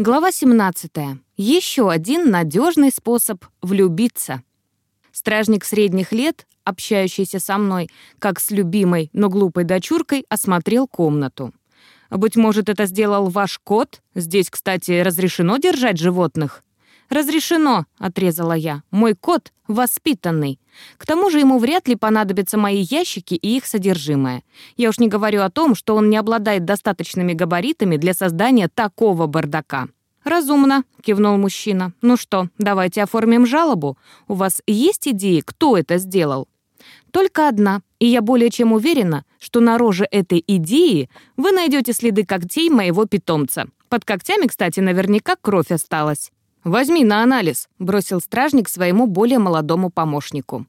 Глава 17. Еще один надежный способ влюбиться. Стражник средних лет, общающийся со мной, как с любимой, но глупой дочуркой, осмотрел комнату. «Быть может, это сделал ваш кот? Здесь, кстати, разрешено держать животных?» «Разрешено», — отрезала я. «Мой кот воспитанный. К тому же ему вряд ли понадобятся мои ящики и их содержимое. Я уж не говорю о том, что он не обладает достаточными габаритами для создания такого бардака». «Разумно», — кивнул мужчина. «Ну что, давайте оформим жалобу. У вас есть идеи, кто это сделал?» «Только одна, и я более чем уверена, что на роже этой идеи вы найдете следы когтей моего питомца. Под когтями, кстати, наверняка кровь осталась». «Возьми на анализ», — бросил стражник своему более молодому помощнику.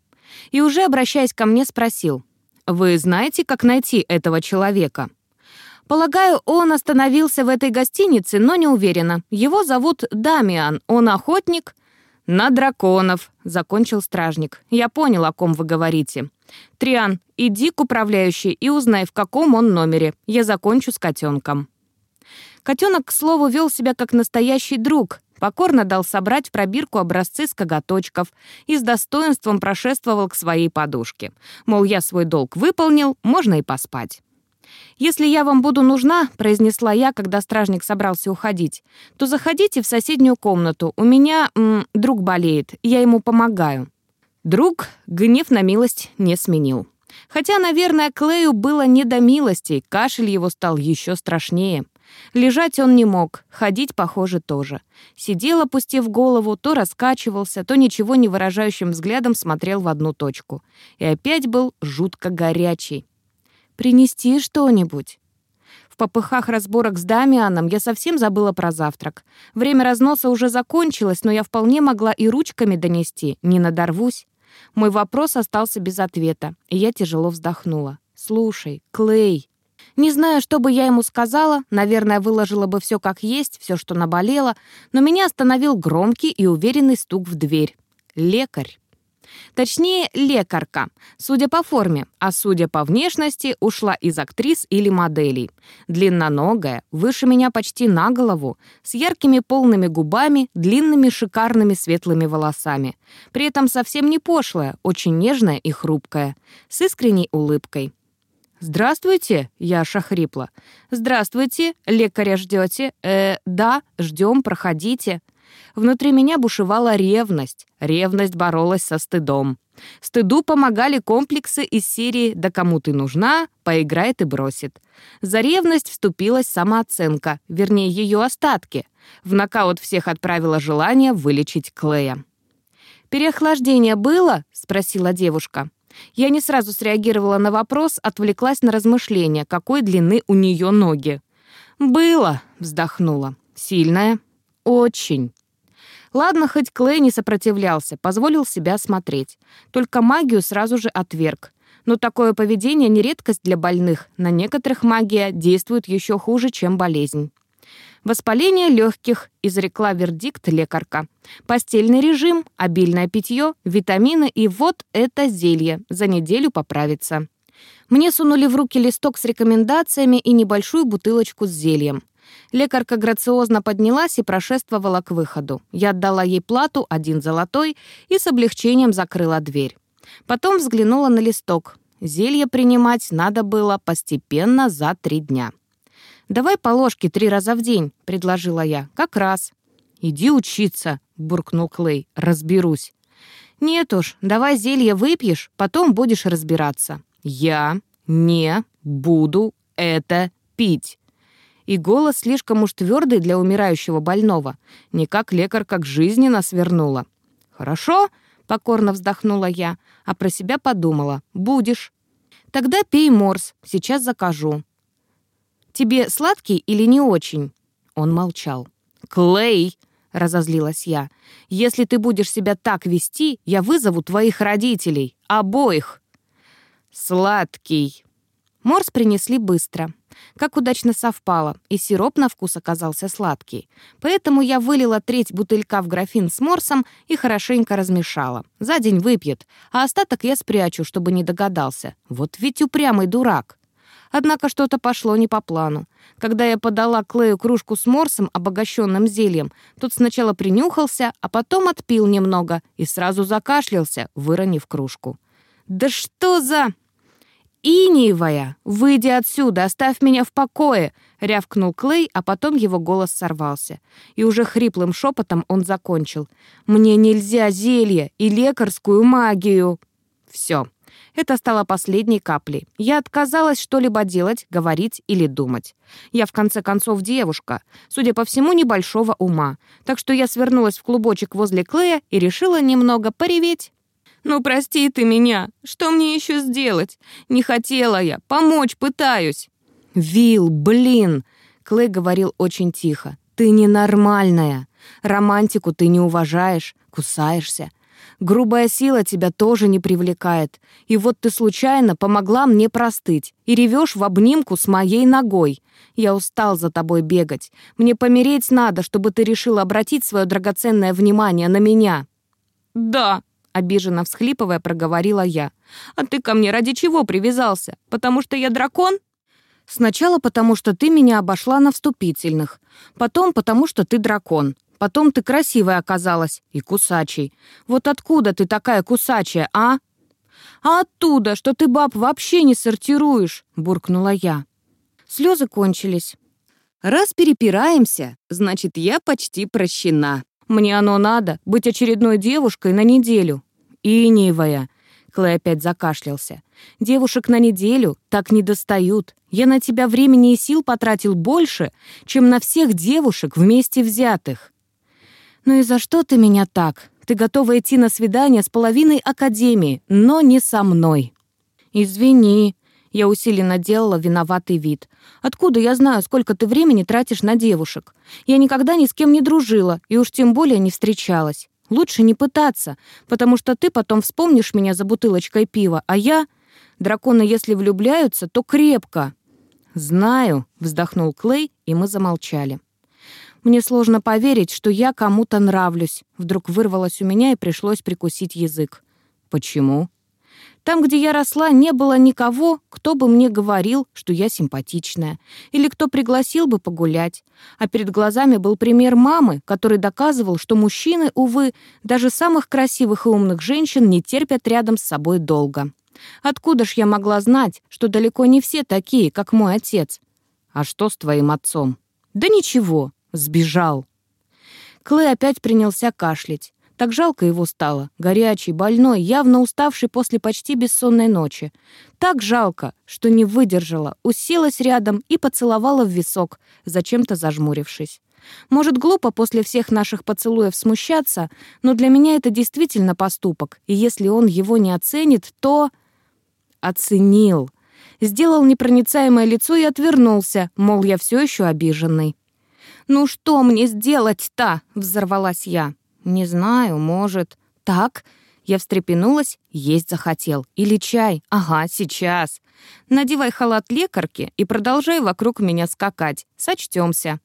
И уже обращаясь ко мне, спросил, «Вы знаете, как найти этого человека?» Полагаю, он остановился в этой гостинице, но не уверена. Его зовут Дамиан, он охотник. «На драконов», — закончил стражник. «Я понял, о ком вы говорите. Триан, иди к управляющей и узнай, в каком он номере. Я закончу с котенком». Котенок, к слову, вел себя как настоящий друг, покорно дал собрать в пробирку образцы с коготочков и с достоинством прошествовал к своей подушке. Мол, я свой долг выполнил, можно и поспать. «Если я вам буду нужна», — произнесла я, когда стражник собрался уходить, «то заходите в соседнюю комнату. У меня м, друг болеет, я ему помогаю». Друг гнев на милость не сменил. Хотя, наверное, Клею было не до милости, кашель его стал еще страшнее. Лежать он не мог, ходить, похоже, тоже. Сидел, опустив голову, то раскачивался, то ничего не выражающим взглядом смотрел в одну точку. И опять был жутко горячий. «Принести что-нибудь?» В попыхах разборок с Дамианом я совсем забыла про завтрак. Время разноса уже закончилось, но я вполне могла и ручками донести, не надорвусь. Мой вопрос остался без ответа, и я тяжело вздохнула. «Слушай, Клей, не знаю, что бы я ему сказала, наверное, выложила бы все как есть, все, что наболело, но меня остановил громкий и уверенный стук в дверь. Лекарь. Точнее, лекарка, судя по форме, а судя по внешности, ушла из актрис или моделей. Длинноногая, выше меня почти на голову, с яркими полными губами, длинными шикарными светлыми волосами. При этом совсем не пошлая, очень нежная и хрупкая, с искренней улыбкой. «Здравствуйте!» — я шахрипла. «Здравствуйте! Лекаря ждете?» «Э, да, ждем, проходите». Внутри меня бушевала ревность. Ревность боролась со стыдом. Стыду помогали комплексы из серии «Да кому ты нужна?» «Поиграет и бросит». За ревность вступилась самооценка, вернее, ее остатки. В нокаут всех отправила желание вылечить Клея. «Переохлаждение было?» — спросила девушка. Я не сразу среагировала на вопрос, отвлеклась на размышления, какой длины у нее ноги. «Было», — вздохнула. «Сильная?» «Очень». Ладно, хоть Клей не сопротивлялся, позволил себя смотреть. Только магию сразу же отверг. Но такое поведение не редкость для больных. На некоторых магия действует еще хуже, чем болезнь. Воспаление легких, изрекла вердикт лекарка. Постельный режим, обильное питье, витамины и вот это зелье. За неделю поправится. Мне сунули в руки листок с рекомендациями и небольшую бутылочку с зельем. Лекарка грациозно поднялась и прошествовала к выходу. Я отдала ей плату, один золотой, и с облегчением закрыла дверь. Потом взглянула на листок. Зелье принимать надо было постепенно за три дня. «Давай по ложке три раза в день», — предложила я. «Как раз». «Иди учиться», — буркнул Клей. «Разберусь». «Нет уж, давай зелье выпьешь, потом будешь разбираться». «Я не буду это пить». И голос слишком уж твердый для умирающего больного. Не как лекарь, как жизни нас вернула. «Хорошо», — покорно вздохнула я, а про себя подумала. «Будешь». «Тогда пей морс, сейчас закажу». Тебе сладкий или не очень?» Он молчал. «Клей!» — разозлилась я. «Если ты будешь себя так вести, я вызову твоих родителей. Обоих!» «Сладкий!» Морс принесли быстро. Как удачно совпало, и сироп на вкус оказался сладкий. Поэтому я вылила треть бутылька в графин с морсом и хорошенько размешала. За день выпьет, а остаток я спрячу, чтобы не догадался. Вот ведь упрямый дурак. Однако что-то пошло не по плану. Когда я подала Клею кружку с морсом, обогащенным зельем, тот сначала принюхался, а потом отпил немного и сразу закашлялся, выронив кружку. «Да что за...» «Иниевая, выйди отсюда, оставь меня в покое!» — рявкнул Клей, а потом его голос сорвался. И уже хриплым шепотом он закончил. «Мне нельзя зелье и лекарскую магию!» Все. Это стало последней каплей. Я отказалась что-либо делать, говорить или думать. Я, в конце концов, девушка, судя по всему, небольшого ума. Так что я свернулась в клубочек возле Клея и решила немного пореветь. «Ну, прости ты меня. Что мне еще сделать? Не хотела я. Помочь пытаюсь». «Вил, блин!» Клей говорил очень тихо. «Ты ненормальная. Романтику ты не уважаешь, кусаешься. Грубая сила тебя тоже не привлекает. И вот ты случайно помогла мне простыть и ревешь в обнимку с моей ногой. Я устал за тобой бегать. Мне помереть надо, чтобы ты решил обратить свое драгоценное внимание на меня». «Да», — обиженно всхлипывая, проговорила я. «А ты ко мне ради чего привязался? Потому что я дракон?» «Сначала потому, что ты меня обошла на вступительных. Потом потому, что ты дракон. Потом ты красивая оказалась и кусачей. Вот откуда ты такая кусачая, а?» «А оттуда, что ты баб вообще не сортируешь», — буркнула я. Слезы кончились. «Раз перепираемся, значит, я почти прощена. Мне оно надо, быть очередной девушкой на неделю». «Иниевая», — Клей опять закашлялся. «Девушек на неделю так не достают. Я на тебя времени и сил потратил больше, чем на всех девушек вместе взятых». «Ну и за что ты меня так? Ты готова идти на свидание с половиной академии, но не со мной». «Извини», — я усиленно делала виноватый вид. «Откуда я знаю, сколько ты времени тратишь на девушек? Я никогда ни с кем не дружила и уж тем более не встречалась. Лучше не пытаться, потому что ты потом вспомнишь меня за бутылочкой пива, а я... Драконы, если влюбляются, то крепко». «Знаю», — вздохнул Клей, и мы замолчали. Мне сложно поверить, что я кому-то нравлюсь. Вдруг вырвалось у меня и пришлось прикусить язык. Почему? Там, где я росла, не было никого, кто бы мне говорил, что я симпатичная, или кто пригласил бы погулять. А перед глазами был пример мамы, который доказывал, что мужчины, увы, даже самых красивых и умных женщин не терпят рядом с собой долго. Откуда ж я могла знать, что далеко не все такие, как мой отец? А что с твоим отцом? Да ничего, Сбежал. Клей опять принялся кашлять. Так жалко его стало. Горячий, больной, явно уставший после почти бессонной ночи. Так жалко, что не выдержала, уселась рядом и поцеловала в висок, зачем-то зажмурившись. Может, глупо после всех наших поцелуев смущаться, но для меня это действительно поступок, и если он его не оценит, то... Оценил. Сделал непроницаемое лицо и отвернулся, мол, я все еще обиженный. «Ну что мне сделать-то?» — взорвалась я. «Не знаю, может...» «Так?» Я встрепенулась, есть захотел. Или чай? Ага, сейчас. Надевай халат лекарки и продолжай вокруг меня скакать. Сочтемся.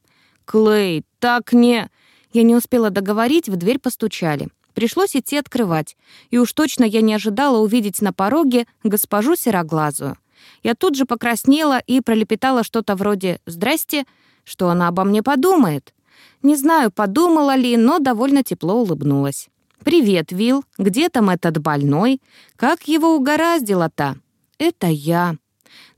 Клей, так не... Я не успела договорить, в дверь постучали. Пришлось идти открывать. И уж точно я не ожидала увидеть на пороге госпожу сероглазую. Я тут же покраснела и пролепетала что-то вроде «Здрасте», что она обо мне подумает. Не знаю, подумала ли, но довольно тепло улыбнулась. «Привет, Вил. Где там этот больной? Как его угораздило-то?» «Это я».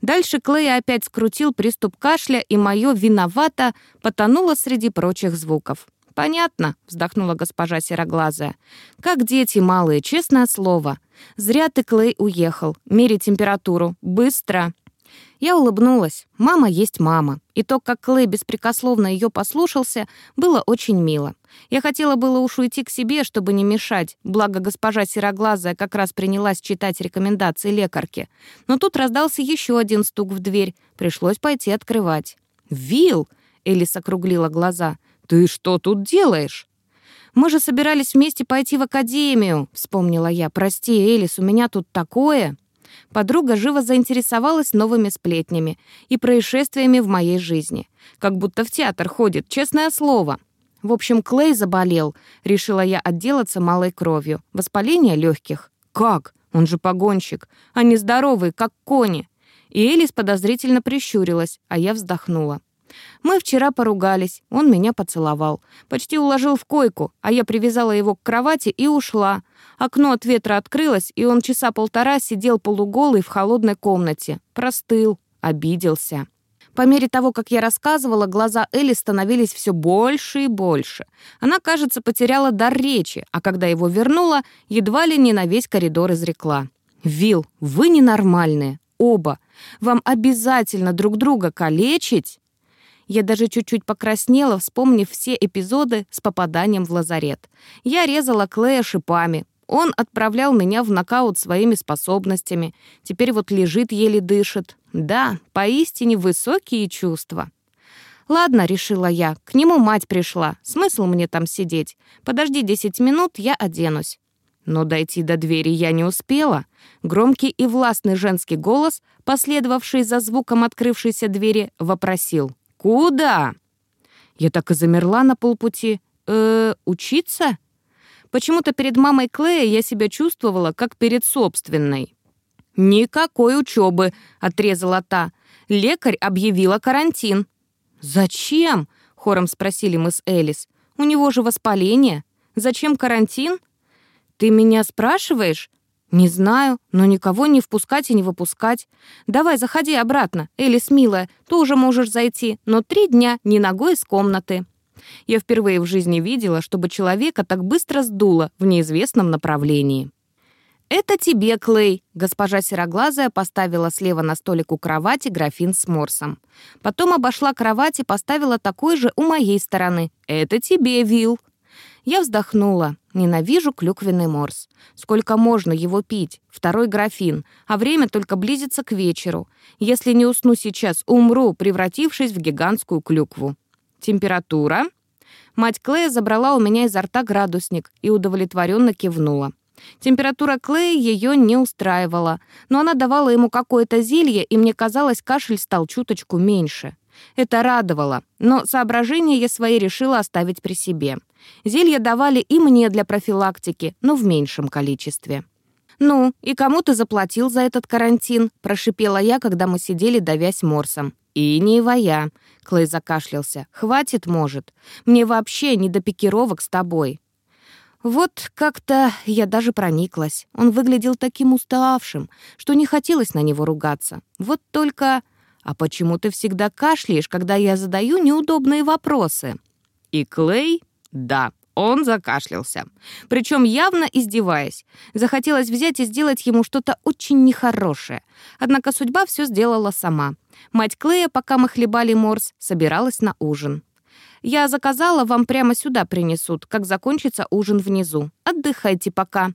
Дальше Клей опять скрутил приступ кашля, и мое «виновато» потонуло среди прочих звуков. «Понятно», — вздохнула госпожа Сероглазая. «Как дети малые, честное слово. Зря ты, Клей, уехал. Мери температуру. Быстро!» Я улыбнулась. Мама есть мама. И то, как Клей беспрекословно ее послушался, было очень мило. Я хотела было уж уйти к себе, чтобы не мешать, благо госпожа Сероглазая как раз принялась читать рекомендации лекарки. Но тут раздался еще один стук в дверь. Пришлось пойти открывать. «Вилл!» — Элис округлила глаза. «Ты что тут делаешь?» «Мы же собирались вместе пойти в академию», — вспомнила я. «Прости, Элис, у меня тут такое...» Подруга живо заинтересовалась новыми сплетнями и происшествиями в моей жизни. Как будто в театр ходит, честное слово. В общем, Клей заболел. Решила я отделаться малой кровью. Воспаление легких. Как? Он же погонщик. Они здоровые, как кони. И Элис подозрительно прищурилась, а я вздохнула. Мы вчера поругались, он меня поцеловал. Почти уложил в койку, а я привязала его к кровати и ушла. Окно от ветра открылось, и он часа полтора сидел полуголый в холодной комнате. Простыл, обиделся. По мере того, как я рассказывала, глаза Элли становились все больше и больше. Она, кажется, потеряла дар речи, а когда его вернула, едва ли не на весь коридор изрекла. «Вилл, вы ненормальные, оба. Вам обязательно друг друга калечить?» Я даже чуть-чуть покраснела, вспомнив все эпизоды с попаданием в лазарет. Я резала Клея шипами. Он отправлял меня в нокаут своими способностями. Теперь вот лежит, еле дышит. Да, поистине высокие чувства. «Ладно», — решила я, — «к нему мать пришла. Смысл мне там сидеть? Подожди десять минут, я оденусь». Но дойти до двери я не успела. Громкий и властный женский голос, последовавший за звуком открывшейся двери, вопросил. «Куда?» Я так и замерла на полпути. «Э, учиться?» Почему-то перед мамой Клея я себя чувствовала, как перед собственной. «Никакой учебы», — отрезала та. «Лекарь объявила карантин». «Зачем?» — хором спросили мы с Элис. «У него же воспаление. Зачем карантин?» «Ты меня спрашиваешь?» «Не знаю, но никого не впускать и не выпускать. Давай, заходи обратно. Элис, милая, тоже можешь зайти, но три дня ни ногой из комнаты». Я впервые в жизни видела, чтобы человека так быстро сдуло в неизвестном направлении. «Это тебе, Клей!» Госпожа Сероглазая поставила слева на столик у кровати графин с морсом. Потом обошла кровать и поставила такой же у моей стороны. «Это тебе, Вил!» Я вздохнула. Ненавижу клюквенный морс. Сколько можно его пить? Второй графин. А время только близится к вечеру. Если не усну сейчас, умру, превратившись в гигантскую клюкву. Температура? Мать Клея забрала у меня изо рта градусник и удовлетворенно кивнула. Температура Клея ее не устраивала, но она давала ему какое-то зелье, и мне казалось, кашель стал чуточку меньше. Это радовало, но соображения я свои решила оставить при себе. Зелья давали и мне для профилактики, но в меньшем количестве. «Ну, и кому ты заплатил за этот карантин?» — прошипела я, когда мы сидели, давясь морсом. «И не я», — Клей закашлялся. «Хватит, может. Мне вообще не до пикировок с тобой». Вот как-то я даже прониклась. Он выглядел таким уставшим, что не хотелось на него ругаться. Вот только... «А почему ты всегда кашляешь, когда я задаю неудобные вопросы?» И Клей, да, он закашлялся. Причем явно издеваясь. Захотелось взять и сделать ему что-то очень нехорошее. Однако судьба все сделала сама. Мать Клея, пока мы хлебали морс, собиралась на ужин. «Я заказала, вам прямо сюда принесут, как закончится ужин внизу. Отдыхайте пока».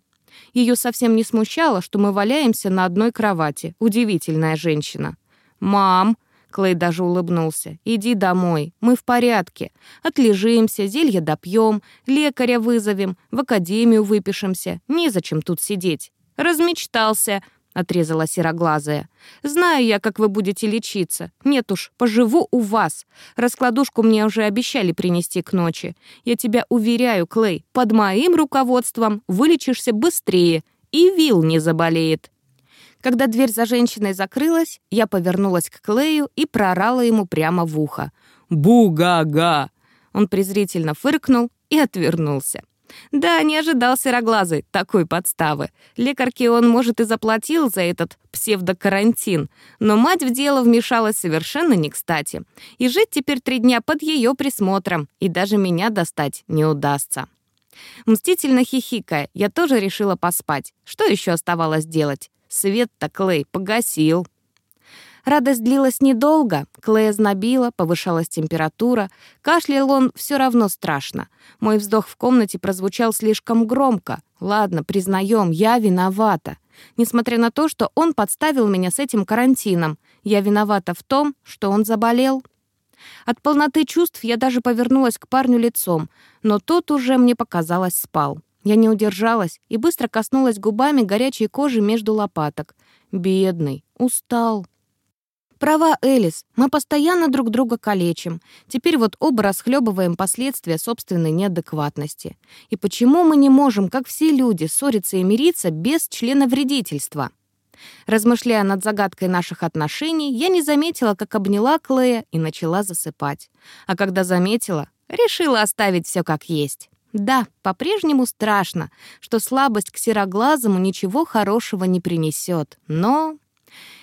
Ее совсем не смущало, что мы валяемся на одной кровати. Удивительная женщина. «Мам!» — Клей даже улыбнулся. «Иди домой, мы в порядке. Отлежимся, зелье допьем, лекаря вызовем, в академию выпишемся. Незачем тут сидеть». «Размечтался», — отрезала сероглазая. «Знаю я, как вы будете лечиться. Нет уж, поживу у вас. Раскладушку мне уже обещали принести к ночи. Я тебя уверяю, Клей, под моим руководством вылечишься быстрее, и Вил не заболеет». Когда дверь за женщиной закрылась, я повернулась к Клею и проорала ему прямо в ухо. «Бу-га-га!» Он презрительно фыркнул и отвернулся. Да, не ожидал сероглазый такой подставы. Лекарке он, может, и заплатил за этот псевдокарантин, но мать в дело вмешалась совершенно не кстати. И жить теперь три дня под ее присмотром, и даже меня достать не удастся. Мстительно хихикая, я тоже решила поспать. Что еще оставалось делать? Свет-то Клей погасил. Радость длилась недолго. Клея знобила, повышалась температура. Кашлял он все равно страшно. Мой вздох в комнате прозвучал слишком громко. Ладно, признаем, я виновата. Несмотря на то, что он подставил меня с этим карантином, я виновата в том, что он заболел. От полноты чувств я даже повернулась к парню лицом, но тот уже, мне показалось, спал. Я не удержалась и быстро коснулась губами горячей кожи между лопаток. Бедный, устал. Права, Элис, мы постоянно друг друга калечим. Теперь вот оба расхлебываем последствия собственной неадекватности. И почему мы не можем, как все люди, ссориться и мириться без члена вредительства? Размышляя над загадкой наших отношений, я не заметила, как обняла Клея и начала засыпать. А когда заметила, решила оставить все как есть. Да, по-прежнему страшно, что слабость к сероглазому ничего хорошего не принесет, но...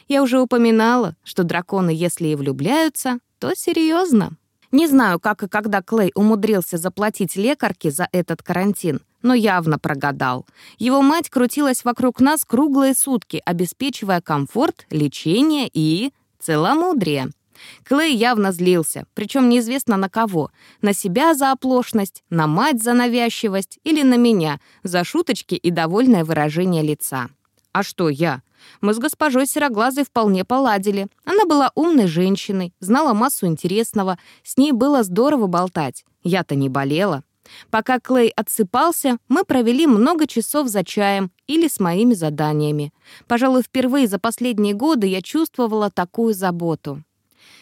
Я уже упоминала, что драконы, если и влюбляются, то серьезно. Не знаю, как и когда Клей умудрился заплатить лекарке за этот карантин, но явно прогадал. Его мать крутилась вокруг нас круглые сутки, обеспечивая комфорт, лечение и целомудрие. Клей явно злился, причем неизвестно на кого. На себя за оплошность, на мать за навязчивость или на меня за шуточки и довольное выражение лица. А что я? Мы с госпожой Сероглазой вполне поладили. Она была умной женщиной, знала массу интересного, с ней было здорово болтать. Я-то не болела. Пока Клей отсыпался, мы провели много часов за чаем или с моими заданиями. Пожалуй, впервые за последние годы я чувствовала такую заботу.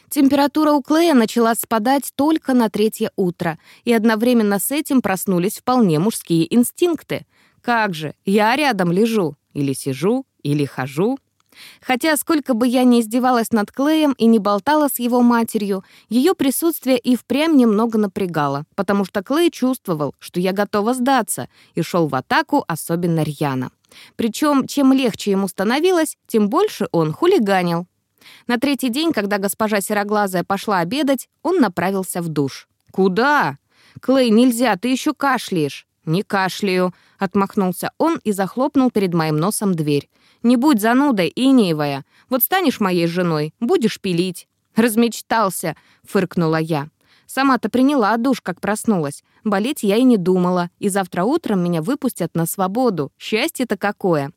Температура у Клея начала спадать только на третье утро, и одновременно с этим проснулись вполне мужские инстинкты. Как же, я рядом лежу, или сижу, или хожу. Хотя сколько бы я ни издевалась над Клеем и не болтала с его матерью, ее присутствие и впрямь немного напрягало, потому что Клей чувствовал, что я готова сдаться, и шел в атаку особенно рьяно. Причем, чем легче ему становилось, тем больше он хулиганил. На третий день, когда госпожа Сероглазая пошла обедать, он направился в душ. «Куда?» «Клей, нельзя, ты еще кашляешь». «Не кашляю», — отмахнулся он и захлопнул перед моим носом дверь. «Не будь занудой, Инеевая. Вот станешь моей женой, будешь пилить». «Размечтался», — фыркнула я. Сама-то приняла душ, как проснулась. Болеть я и не думала, и завтра утром меня выпустят на свободу. Счастье-то какое.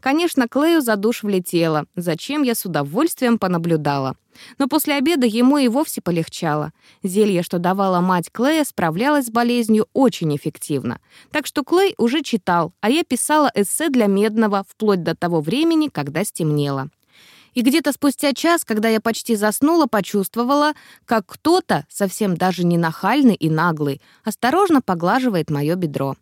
Конечно, Клею за душ влетело, зачем я с удовольствием понаблюдала. Но после обеда ему и вовсе полегчало. Зелье, что давала мать Клея, справлялось с болезнью очень эффективно. Так что Клей уже читал, а я писала эссе для Медного вплоть до того времени, когда стемнело. И где-то спустя час, когда я почти заснула, почувствовала, как кто-то, совсем даже не нахальный и наглый, осторожно поглаживает мое бедро.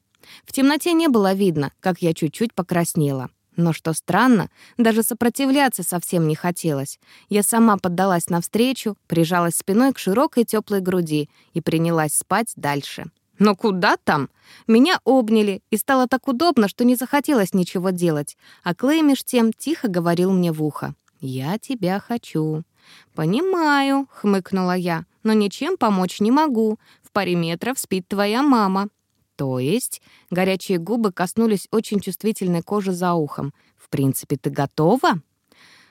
В темноте не было видно, как я чуть-чуть покраснела. Но что странно, даже сопротивляться совсем не хотелось. Я сама поддалась навстречу, прижалась спиной к широкой теплой груди и принялась спать дальше. Но куда там? Меня обняли, и стало так удобно, что не захотелось ничего делать. А Клей меж тем тихо говорил мне в ухо. «Я тебя хочу». «Понимаю», — хмыкнула я, «но ничем помочь не могу. В паре метров спит твоя мама». То есть горячие губы коснулись очень чувствительной кожи за ухом. В принципе, ты готова?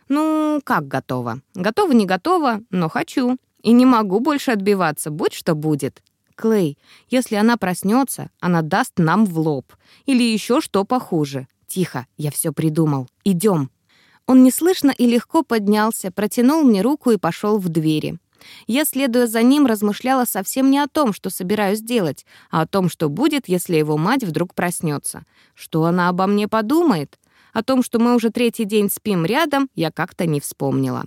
Ну, как готова? Готова, не готова, но хочу. И не могу больше отбиваться, будь что будет. Клей, если она проснется, она даст нам в лоб. Или еще что похуже. Тихо, я все придумал. Идем. Он неслышно и легко поднялся, протянул мне руку и пошел в двери. Я, следуя за ним, размышляла совсем не о том, что собираюсь делать, а о том, что будет, если его мать вдруг проснется. Что она обо мне подумает? О том, что мы уже третий день спим рядом, я как-то не вспомнила.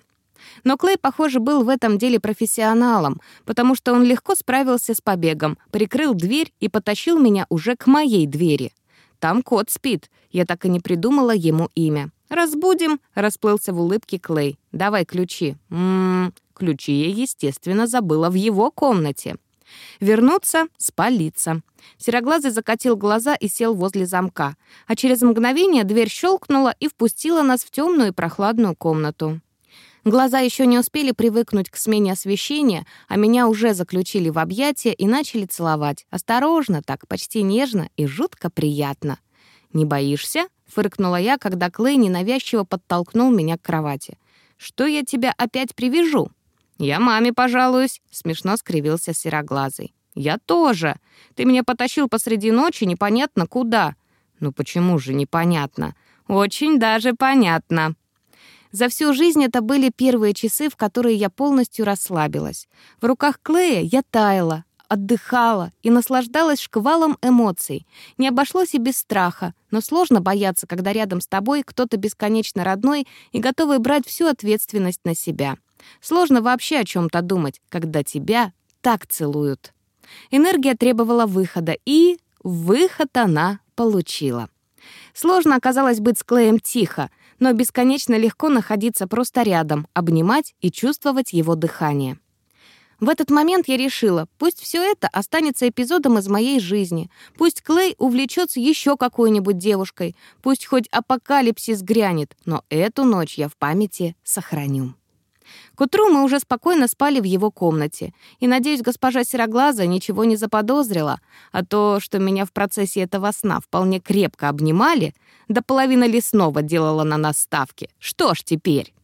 Но Клей, похоже, был в этом деле профессионалом, потому что он легко справился с побегом, прикрыл дверь и потащил меня уже к моей двери. Там кот спит. Я так и не придумала ему имя. «Разбудим», — расплылся в улыбке Клей. «Давай ключи». «Ммм, ключи я, естественно, забыла в его комнате». Вернуться, спалиться. Сероглазый закатил глаза и сел возле замка, а через мгновение дверь щелкнула и впустила нас в темную и прохладную комнату. Глаза еще не успели привыкнуть к смене освещения, а меня уже заключили в объятия и начали целовать. Осторожно так, почти нежно и жутко приятно. «Не боишься?» — фыркнула я, когда Клей ненавязчиво подтолкнул меня к кровати. «Что я тебя опять привяжу?» «Я маме пожалуюсь», — смешно скривился сероглазый. «Я тоже. Ты меня потащил посреди ночи непонятно куда». «Ну почему же непонятно?» «Очень даже понятно». За всю жизнь это были первые часы, в которые я полностью расслабилась. В руках Клея я таяла, отдыхала и наслаждалась шквалом эмоций. Не обошлось и без страха, но сложно бояться, когда рядом с тобой кто-то бесконечно родной и готовый брать всю ответственность на себя. Сложно вообще о чем то думать, когда тебя так целуют. Энергия требовала выхода, и выход она получила. Сложно оказалось быть с Клеем тихо, но бесконечно легко находиться просто рядом, обнимать и чувствовать его дыхание. В этот момент я решила, пусть все это останется эпизодом из моей жизни. Пусть Клей увлечется еще какой-нибудь девушкой. Пусть хоть апокалипсис грянет, но эту ночь я в памяти сохраню. К утру мы уже спокойно спали в его комнате, и, надеюсь, госпожа Сероглаза ничего не заподозрила, а то, что меня в процессе этого сна вполне крепко обнимали, до половины лесного делала на нас ставки. Что ж теперь?